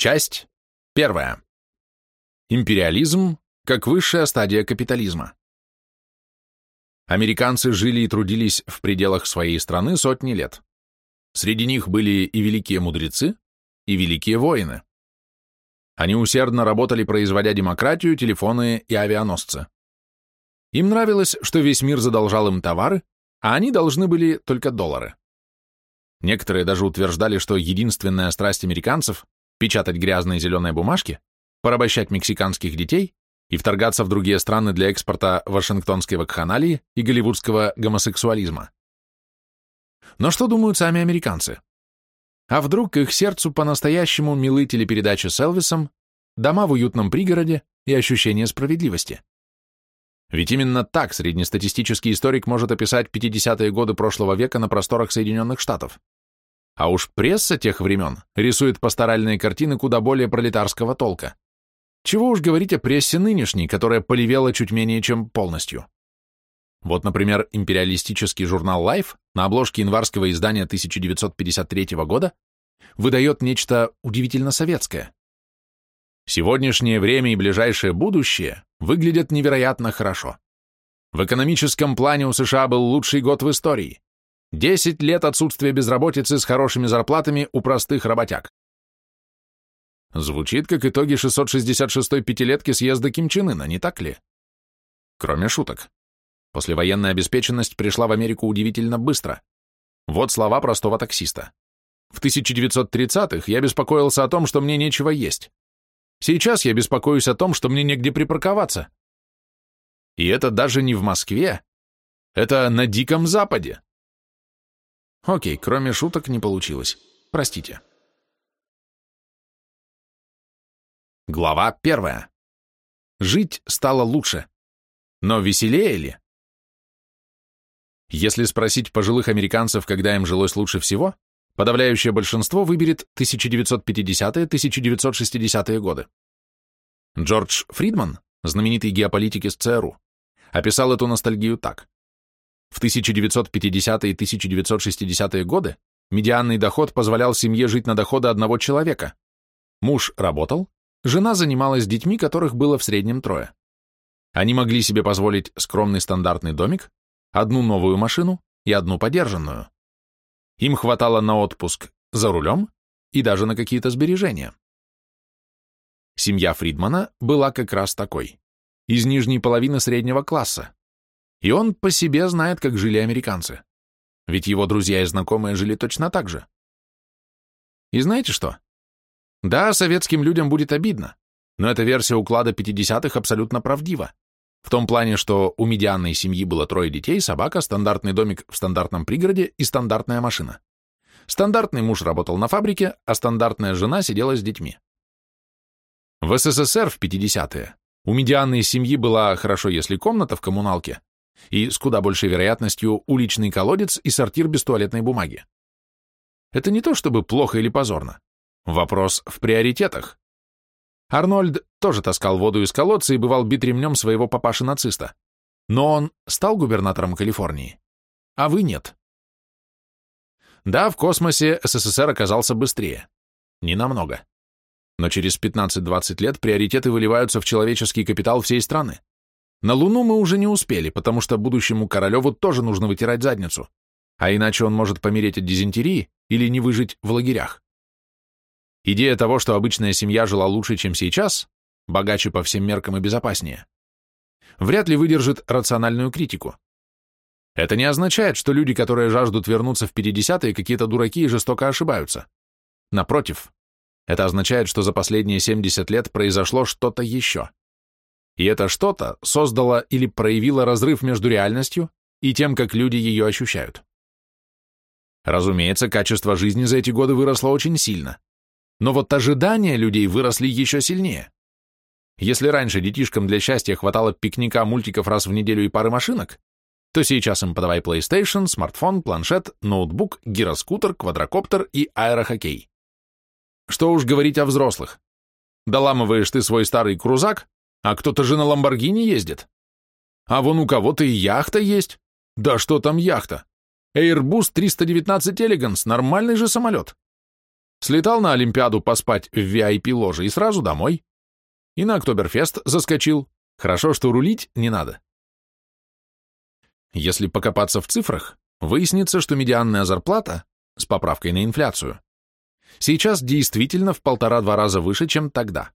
Часть первая. Империализм как высшая стадия капитализма. Американцы жили и трудились в пределах своей страны сотни лет. Среди них были и великие мудрецы, и великие воины. Они усердно работали, производя демократию, телефоны и авианосцы. Им нравилось, что весь мир задолжал им товары, а они должны были только доллары. Некоторые даже утверждали, что единственная страсть американцев – печатать грязные зеленые бумажки, порабощать мексиканских детей и вторгаться в другие страны для экспорта вашингтонской вакханалии и голливудского гомосексуализма. Но что думают сами американцы? А вдруг их сердцу по-настоящему милы телепередачи с Элвисом, дома в уютном пригороде и ощущение справедливости? Ведь именно так среднестатистический историк может описать 50-е годы прошлого века на просторах Соединенных Штатов. А уж пресса тех времен рисует пасторальные картины куда более пролетарского толка. Чего уж говорить о прессе нынешней, которая поливела чуть менее чем полностью. Вот, например, империалистический журнал Life на обложке январского издания 1953 года выдает нечто удивительно советское. Сегодняшнее время и ближайшее будущее выглядят невероятно хорошо. В экономическом плане у США был лучший год в истории. 10 лет отсутствия безработицы с хорошими зарплатами у простых работяг. Звучит как итоги 666-й пятилетки съезда Ким Чен Ына, не так ли? Кроме шуток. Послевоенная обеспеченность пришла в Америку удивительно быстро. Вот слова простого таксиста. В 1930-х я беспокоился о том, что мне нечего есть. Сейчас я беспокоюсь о том, что мне негде припарковаться. И это даже не в Москве. Это на Диком Западе. Окей, кроме шуток не получилось. Простите. Глава первая. Жить стало лучше. Но веселее ли? Если спросить пожилых американцев, когда им жилось лучше всего, подавляющее большинство выберет 1950-1960-е годы. Джордж Фридман, знаменитый геополитик из ЦРУ, описал эту ностальгию так. В 1950-е и 1960-е годы медианный доход позволял семье жить на доходы одного человека. Муж работал, жена занималась детьми, которых было в среднем трое. Они могли себе позволить скромный стандартный домик, одну новую машину и одну подержанную. Им хватало на отпуск за рулем и даже на какие-то сбережения. Семья Фридмана была как раз такой, из нижней половины среднего класса, и он по себе знает, как жили американцы, ведь его друзья и знакомые жили точно так же. И знаете что? Да, советским людям будет обидно, но эта версия уклада 50-х абсолютно правдива. В том плане, что у медианной семьи было трое детей, собака, стандартный домик в стандартном пригороде и стандартная машина. Стандартный муж работал на фабрике, а стандартная жена сидела с детьми. В СССР в 50-е у медианной семьи была, хорошо если комната в коммуналке, и с куда большей вероятностью уличный колодец и сортир без туалетной бумаги. Это не то чтобы плохо или позорно. Вопрос в приоритетах. Арнольд тоже таскал воду из колодца и бывал бит ремнем своего папаши-нациста. Но он стал губернатором Калифорнии, а вы нет. Да, в космосе СССР оказался быстрее. Не намного. Но через 15-20 лет приоритеты выливаются в человеческий капитал всей страны. На Луну мы уже не успели, потому что будущему Королеву тоже нужно вытирать задницу, а иначе он может помереть от дизентерии или не выжить в лагерях. Идея того, что обычная семья жила лучше, чем сейчас, богаче по всем меркам и безопаснее, вряд ли выдержит рациональную критику. Это не означает, что люди, которые жаждут вернуться в 50-е, какие-то дураки и жестоко ошибаются. Напротив, это означает, что за последние 70 лет произошло что-то еще. И это что-то создало или проявило разрыв между реальностью и тем, как люди ее ощущают. Разумеется, качество жизни за эти годы выросло очень сильно. Но вот ожидания людей выросли еще сильнее. Если раньше детишкам для счастья хватало пикника, мультиков раз в неделю и пары машинок, то сейчас им подавай PlayStation, смартфон, планшет, ноутбук, гироскутер, квадрокоптер и аэрохоккей. Что уж говорить о взрослых. Доламываешь ты свой старый крузак, а кто-то же на Ламборгини ездит. А вон у кого-то и яхта есть. Да что там яхта? Airbus 319 Elegance, нормальный же самолет. Слетал на Олимпиаду поспать в VIP-ложе и сразу домой. И на Октоберфест заскочил. Хорошо, что рулить не надо. Если покопаться в цифрах, выяснится, что медианная зарплата, с поправкой на инфляцию, сейчас действительно в полтора-два раза выше, чем тогда.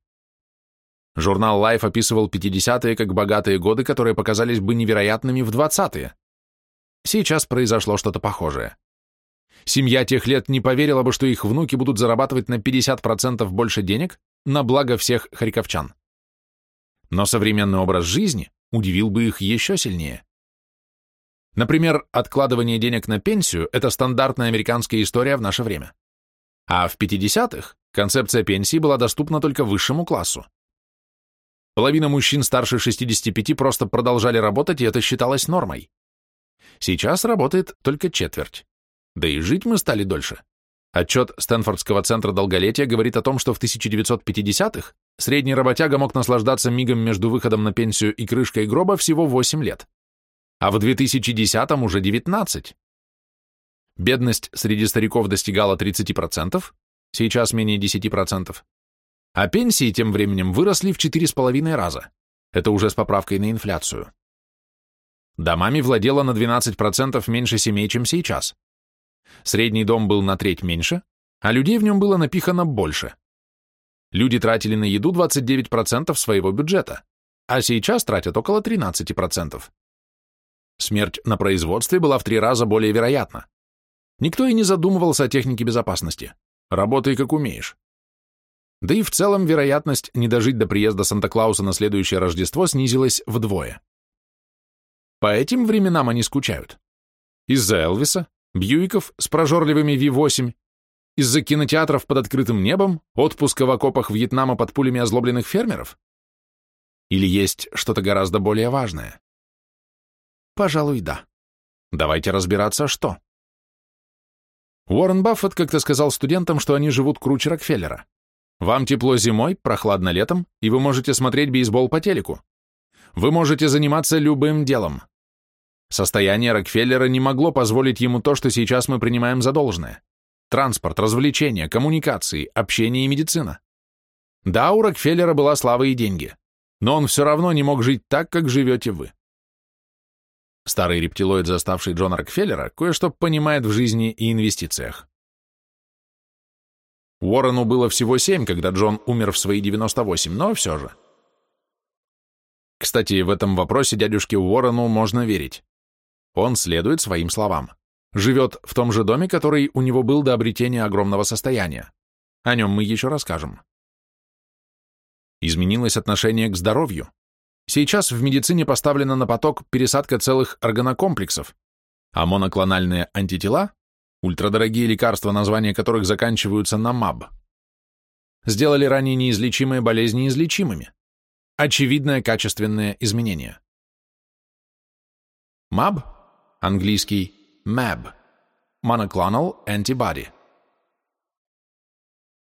Журнал Life описывал 50-е как богатые годы, которые показались бы невероятными в 20-е. Сейчас произошло что-то похожее. Семья тех лет не поверила бы, что их внуки будут зарабатывать на 50% больше денег на благо всех харьковчан. Но современный образ жизни удивил бы их еще сильнее. Например, откладывание денег на пенсию – это стандартная американская история в наше время. А в 50-х концепция пенсии была доступна только высшему классу. Половина мужчин старше 65 просто продолжали работать, и это считалось нормой. Сейчас работает только четверть. Да и жить мы стали дольше. Отчет Стэнфордского центра долголетия говорит о том, что в 1950-х средний работяга мог наслаждаться мигом между выходом на пенсию и крышкой гроба всего 8 лет, а в 2010-м уже 19. Бедность среди стариков достигала 30%, сейчас менее 10%, а пенсии тем временем выросли в 4,5 раза. Это уже с поправкой на инфляцию. Домами владело на 12% меньше семей, чем сейчас. Средний дом был на треть меньше, а людей в нем было напихано больше. Люди тратили на еду 29% своего бюджета, а сейчас тратят около 13%. Смерть на производстве была в три раза более вероятна. Никто и не задумывался о технике безопасности. Работай как умеешь. Да и в целом вероятность не дожить до приезда Санта-Клауса на следующее Рождество снизилась вдвое. По этим временам они скучают. Из-за Элвиса, Бьюиков с прожорливыми Ви-8, из-за кинотеатров под открытым небом, отпуска в окопах Вьетнама под пулями озлобленных фермеров? Или есть что-то гораздо более важное? Пожалуй, да. Давайте разбираться, что. Уоррен Баффет как-то сказал студентам, что они живут круче Рокфеллера. Вам тепло зимой, прохладно летом, и вы можете смотреть бейсбол по телеку. Вы можете заниматься любым делом. Состояние Рокфеллера не могло позволить ему то, что сейчас мы принимаем за должное. Транспорт, развлечения, коммуникации, общение и медицина. Да, у Рокфеллера была слава и деньги, но он все равно не мог жить так, как живете вы. Старый рептилоид, заставший Джона Рокфеллера, кое-что понимает в жизни и инвестициях. Уоррену было всего семь, когда Джон умер в свои 98, но все же. Кстати, в этом вопросе дядюшке Уоррену можно верить. Он следует своим словам. Живет в том же доме, который у него был до обретения огромного состояния. О нем мы еще расскажем. Изменилось отношение к здоровью. Сейчас в медицине поставлена на поток пересадка целых органокомплексов, а моноклональные антитела, ультрадорогие лекарства, названия которых заканчиваются на МАБ, сделали ранее неизлечимые болезни излечимыми. Очевидное качественное изменение. МАБ, английский MAB, Monoclonal Antibody.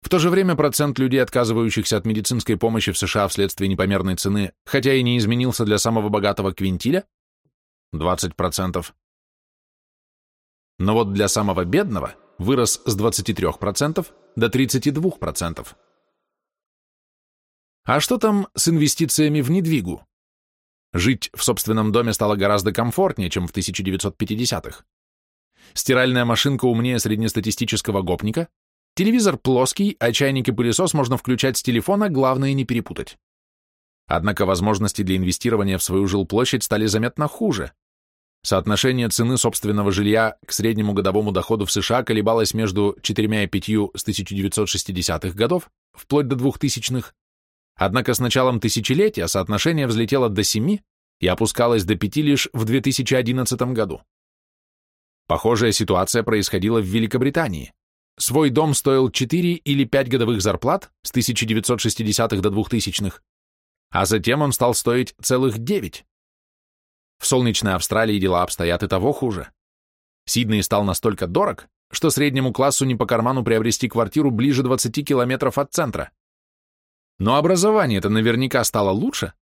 В то же время процент людей, отказывающихся от медицинской помощи в США вследствие непомерной цены, хотя и не изменился для самого богатого квинтиля, 20%. Но вот для самого бедного вырос с 23% до 32%. А что там с инвестициями в недвигу? Жить в собственном доме стало гораздо комфортнее, чем в 1950-х. Стиральная машинка умнее среднестатистического гопника, Телевизор плоский, а чайник и пылесос можно включать с телефона, главное не перепутать. Однако возможности для инвестирования в свою жилплощадь стали заметно хуже. Соотношение цены собственного жилья к среднему годовому доходу в США колебалось между 4 и 5 с 1960-х годов, вплоть до 2000-х, однако с началом тысячелетия соотношение взлетело до 7 и опускалось до 5 лишь в 2011 году. Похожая ситуация происходила в Великобритании. Свой дом стоил 4 или 5 годовых зарплат с 1960-х до 2000-х, а затем он стал стоить целых 9. В солнечной Австралии дела обстоят и того хуже. Сидней стал настолько дорог, что среднему классу не по карману приобрести квартиру ближе 20 километров от центра. Но образование-то наверняка стало лучше.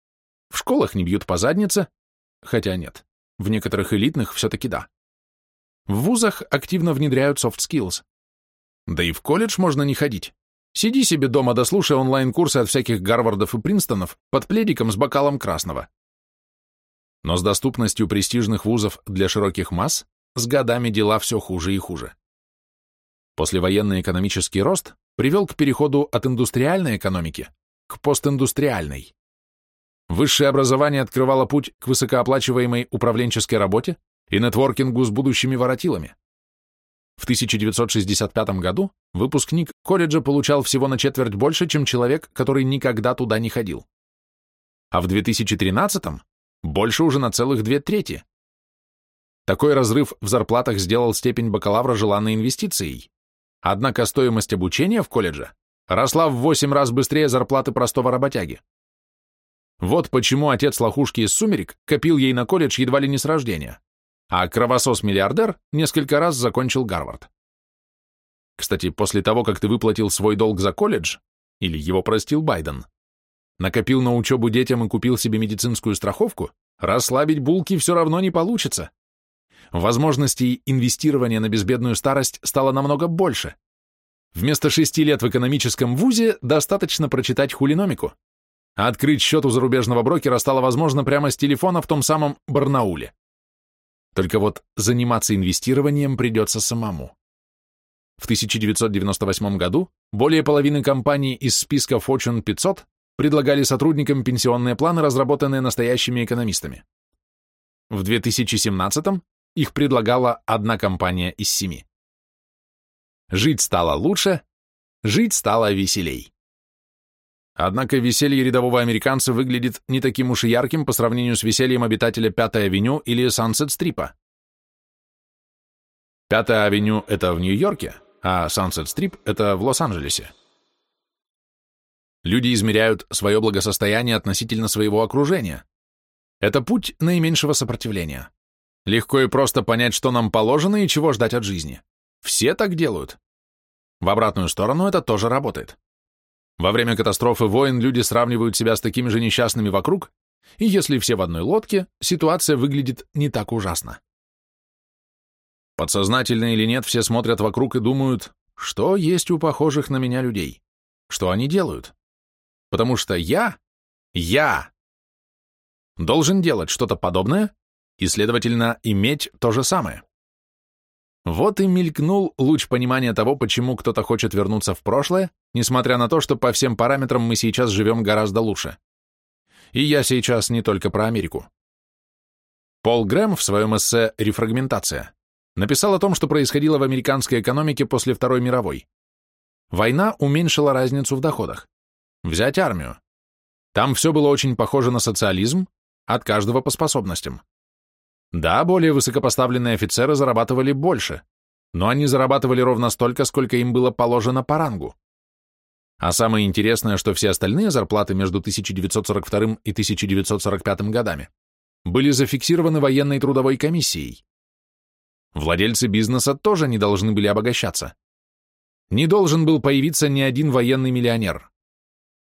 В школах не бьют по заднице, хотя нет, в некоторых элитных все-таки да. В вузах активно внедряют soft skills. Да и в колледж можно не ходить. Сиди себе дома, дослушай онлайн-курсы от всяких Гарвардов и Принстонов под пледиком с бокалом красного. Но с доступностью престижных вузов для широких масс с годами дела все хуже и хуже. Послевоенный экономический рост привел к переходу от индустриальной экономики к постиндустриальной. Высшее образование открывало путь к высокооплачиваемой управленческой работе и нетворкингу с будущими воротилами. В 1965 году выпускник колледжа получал всего на четверть больше, чем человек, который никогда туда не ходил. А в 2013 больше уже на целых две трети. Такой разрыв в зарплатах сделал степень бакалавра желанной инвестицией. Однако стоимость обучения в колледже росла в 8 раз быстрее зарплаты простого работяги. Вот почему отец лохушки из «Сумерек» копил ей на колледж едва ли не с рождения а кровосос-миллиардер несколько раз закончил Гарвард. Кстати, после того, как ты выплатил свой долг за колледж, или его простил Байден, накопил на учебу детям и купил себе медицинскую страховку, расслабить булки все равно не получится. Возможностей инвестирования на безбедную старость стало намного больше. Вместо шести лет в экономическом вузе достаточно прочитать хулиномику. Открыть счет у зарубежного брокера стало возможно прямо с телефона в том самом Барнауле. Только вот заниматься инвестированием придется самому. В 1998 году более половины компаний из списка Fortune 500 предлагали сотрудникам пенсионные планы, разработанные настоящими экономистами. В 2017 их предлагала одна компания из семи. Жить стало лучше, жить стало веселей. Однако веселье рядового американца выглядит не таким уж и ярким по сравнению с весельем обитателя Пятой авеню или Сансет-стрипа. Пятая авеню — это в Нью-Йорке, а Сансет-стрип — это в Лос-Анджелесе. Люди измеряют свое благосостояние относительно своего окружения. Это путь наименьшего сопротивления. Легко и просто понять, что нам положено и чего ждать от жизни. Все так делают. В обратную сторону это тоже работает. Во время катастрофы войн люди сравнивают себя с такими же несчастными вокруг, и если все в одной лодке, ситуация выглядит не так ужасно. Подсознательно или нет, все смотрят вокруг и думают, что есть у похожих на меня людей, что они делают. Потому что я, я, должен делать что-то подобное и, следовательно, иметь то же самое. Вот и мелькнул луч понимания того, почему кто-то хочет вернуться в прошлое, несмотря на то, что по всем параметрам мы сейчас живем гораздо лучше. И я сейчас не только про Америку. Пол Грэм в своем эссе «Рефрагментация» написал о том, что происходило в американской экономике после Второй мировой. Война уменьшила разницу в доходах. Взять армию. Там все было очень похоже на социализм, от каждого по способностям. Да, более высокопоставленные офицеры зарабатывали больше, но они зарабатывали ровно столько, сколько им было положено по рангу. А самое интересное, что все остальные зарплаты между 1942 и 1945 годами были зафиксированы военной трудовой комиссией. Владельцы бизнеса тоже не должны были обогащаться. Не должен был появиться ни один военный миллионер.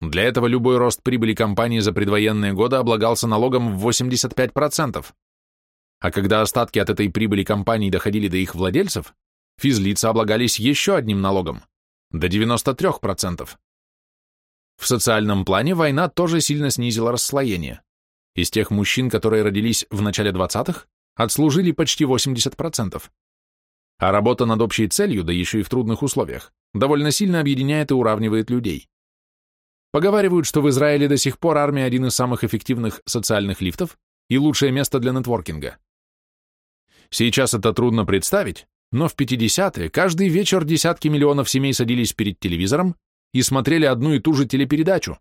Для этого любой рост прибыли компании за предвоенные годы облагался налогом в 85%. А когда остатки от этой прибыли компаний доходили до их владельцев, физлица облагались еще одним налогом – до 93%. В социальном плане война тоже сильно снизила расслоение. Из тех мужчин, которые родились в начале 20-х, отслужили почти 80%. А работа над общей целью, да еще и в трудных условиях, довольно сильно объединяет и уравнивает людей. Поговаривают, что в Израиле до сих пор армия один из самых эффективных социальных лифтов и лучшее место для нетворкинга. Сейчас это трудно представить, но в 50-е каждый вечер десятки миллионов семей садились перед телевизором и смотрели одну и ту же телепередачу,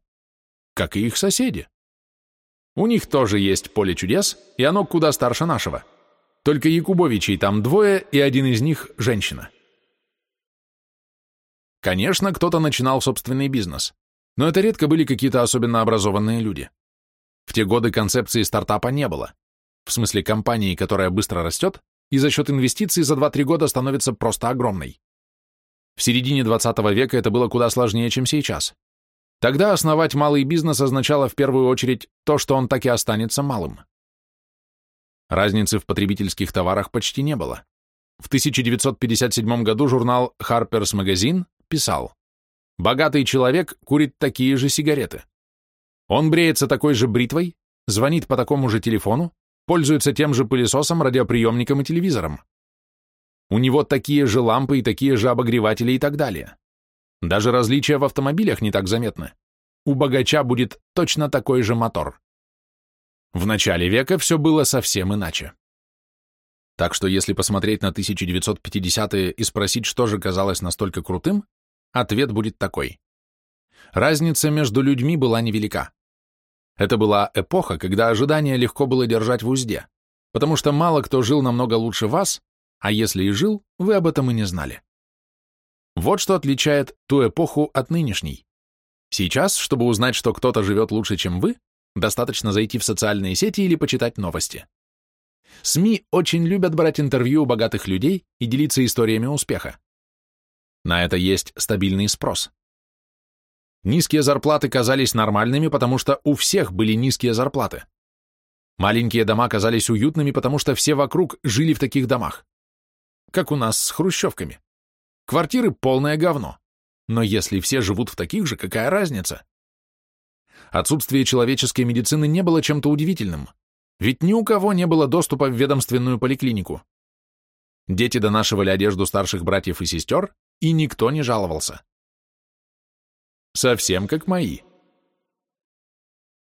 как и их соседи. У них тоже есть поле чудес, и оно куда старше нашего. Только Якубовичей там двое, и один из них – женщина. Конечно, кто-то начинал собственный бизнес, но это редко были какие-то особенно образованные люди. В те годы концепции стартапа не было в смысле компании, которая быстро растет и за счет инвестиций за 2-3 года становится просто огромной. В середине 20 века это было куда сложнее, чем сейчас. Тогда основать малый бизнес означало в первую очередь то, что он так и останется малым. Разницы в потребительских товарах почти не было. В 1957 году журнал Harper's Magazine писал, «Богатый человек курит такие же сигареты. Он бреется такой же бритвой, звонит по такому же телефону, пользуется тем же пылесосом, радиоприемником и телевизором. У него такие же лампы и такие же обогреватели и так далее. Даже различия в автомобилях не так заметны. У богача будет точно такой же мотор. В начале века все было совсем иначе. Так что если посмотреть на 1950-е и спросить, что же казалось настолько крутым, ответ будет такой. Разница между людьми была невелика. Это была эпоха, когда ожидания легко было держать в узде, потому что мало кто жил намного лучше вас, а если и жил, вы об этом и не знали. Вот что отличает ту эпоху от нынешней. Сейчас, чтобы узнать, что кто-то живет лучше, чем вы, достаточно зайти в социальные сети или почитать новости. СМИ очень любят брать интервью у богатых людей и делиться историями успеха. На это есть стабильный спрос. Низкие зарплаты казались нормальными, потому что у всех были низкие зарплаты. Маленькие дома казались уютными, потому что все вокруг жили в таких домах. Как у нас с хрущевками. Квартиры полное говно. Но если все живут в таких же, какая разница? Отсутствие человеческой медицины не было чем-то удивительным. Ведь ни у кого не было доступа в ведомственную поликлинику. Дети донашивали одежду старших братьев и сестер, и никто не жаловался. Совсем как мои.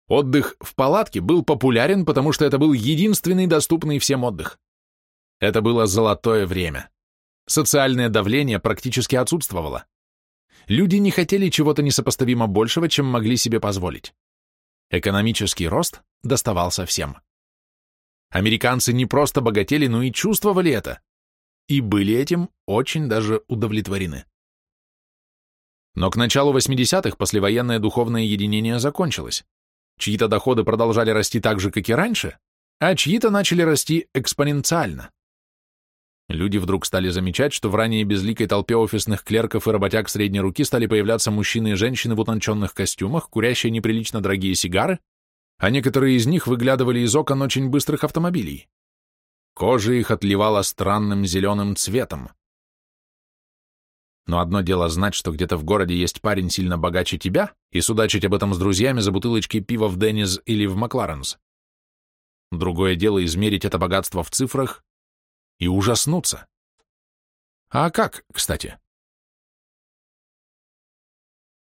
Отдых в палатке был популярен, потому что это был единственный доступный всем отдых. Это было золотое время. Социальное давление практически отсутствовало. Люди не хотели чего-то несопоставимо большего, чем могли себе позволить. Экономический рост доставался всем. Американцы не просто богатели, но и чувствовали это. И были этим очень даже удовлетворены. Но к началу 80-х послевоенное духовное единение закончилось. Чьи-то доходы продолжали расти так же, как и раньше, а чьи-то начали расти экспоненциально. Люди вдруг стали замечать, что в ранее безликой толпе офисных клерков и работяг средней руки стали появляться мужчины и женщины в утонченных костюмах, курящие неприлично дорогие сигары, а некоторые из них выглядывали из окон очень быстрых автомобилей. Кожа их отливала странным зеленым цветом. Но одно дело знать, что где-то в городе есть парень сильно богаче тебя, и судачить об этом с друзьями за бутылочки пива в Денниз или в Макларенс. Другое дело измерить это богатство в цифрах и ужаснуться. А как, кстати?